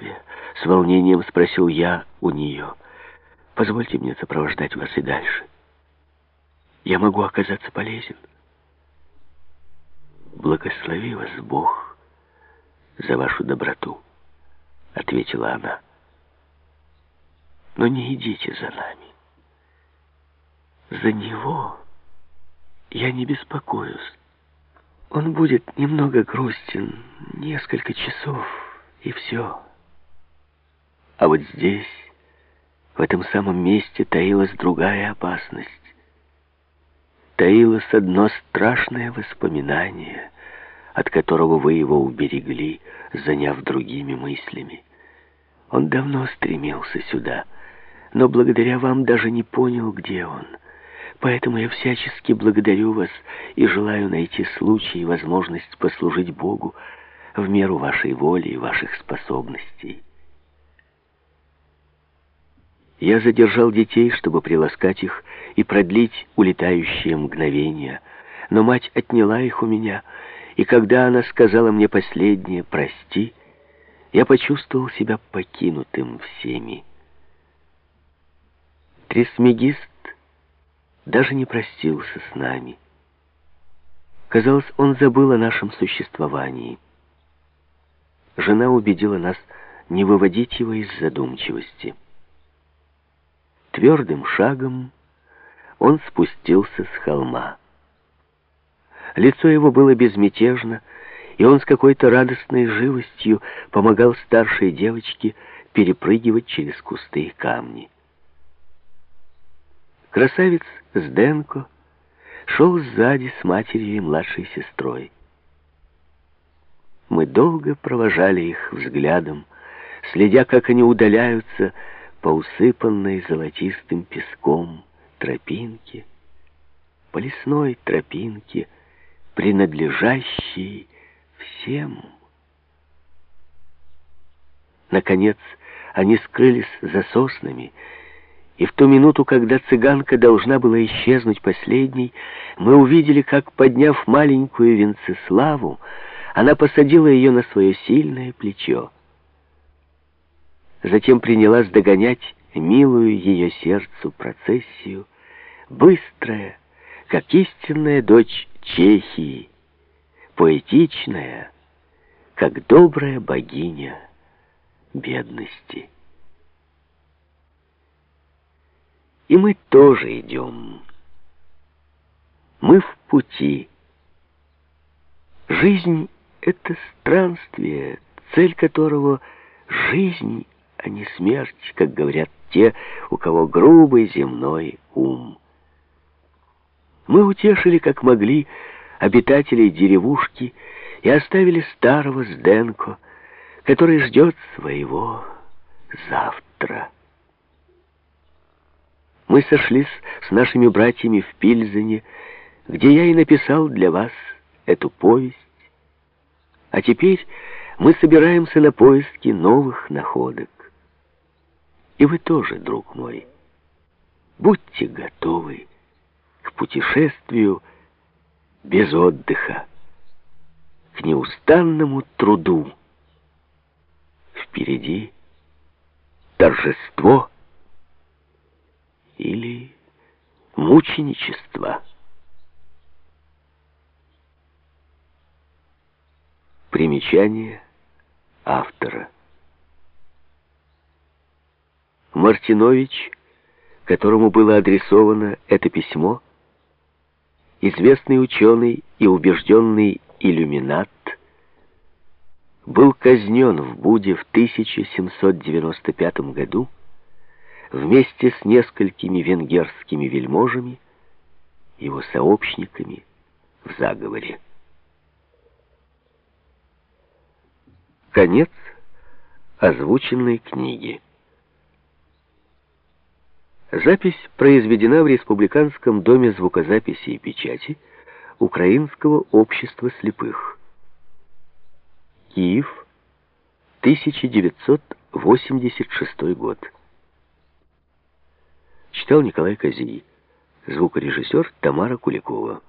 путешествие?» — с волнением спросил я у нее. «Позвольте мне сопровождать вас и дальше. Я могу оказаться полезен». «Благослови вас Бог за вашу доброту», — ответила она. «Но не идите за нами. За него я не беспокоюсь. Он будет немного грустен, несколько часов, и все. А вот здесь, в этом самом месте, таилась другая опасность. Таилось одно страшное воспоминание, от которого вы его уберегли, заняв другими мыслями. Он давно стремился сюда, но благодаря вам даже не понял, где он — Поэтому я всячески благодарю вас и желаю найти случай и возможность послужить Богу в меру вашей воли и ваших способностей. Я задержал детей, чтобы приласкать их и продлить улетающие мгновения, но мать отняла их у меня, и когда она сказала мне последнее «прости», я почувствовал себя покинутым всеми. Трисмегист даже не простился с нами. Казалось, он забыл о нашем существовании. Жена убедила нас не выводить его из задумчивости. Твердым шагом он спустился с холма. Лицо его было безмятежно, и он с какой-то радостной живостью помогал старшей девочке перепрыгивать через кусты и камни. Красавец Сденко шел сзади с матерью и младшей сестрой. Мы долго провожали их взглядом, следя, как они удаляются по усыпанной золотистым песком тропинке, по лесной тропинке, принадлежащей всем. Наконец, они скрылись за соснами, и в ту минуту, когда цыганка должна была исчезнуть последней, мы увидели, как, подняв маленькую Венцеславу, она посадила ее на свое сильное плечо. Затем принялась догонять милую ее сердцу процессию, быстрая, как истинная дочь Чехии, поэтичная, как добрая богиня бедности. И мы тоже идем. Мы в пути. Жизнь — это странствие, цель которого — жизнь, а не смерть, как говорят те, у кого грубый земной ум. Мы утешили, как могли, обитателей деревушки и оставили старого Сденко, который ждет своего завтра. Мы сошлись с нашими братьями в Пильзене, где я и написал для вас эту повесть. А теперь мы собираемся на поиски новых находок. И вы тоже, друг мой, будьте готовы к путешествию без отдыха, к неустанному труду. Впереди торжество или мученичество. Примечание автора. Мартинович, которому было адресовано это письмо, известный ученый и убежденный иллюминат, был казнен в Буде в 1795 году вместе с несколькими венгерскими вельможами, его сообщниками в заговоре. Конец озвученной книги. Запись произведена в Республиканском доме звукозаписи и печати Украинского общества слепых. Киев, 1986 год. Читал Николай Козий. Звукорежиссер Тамара Куликова.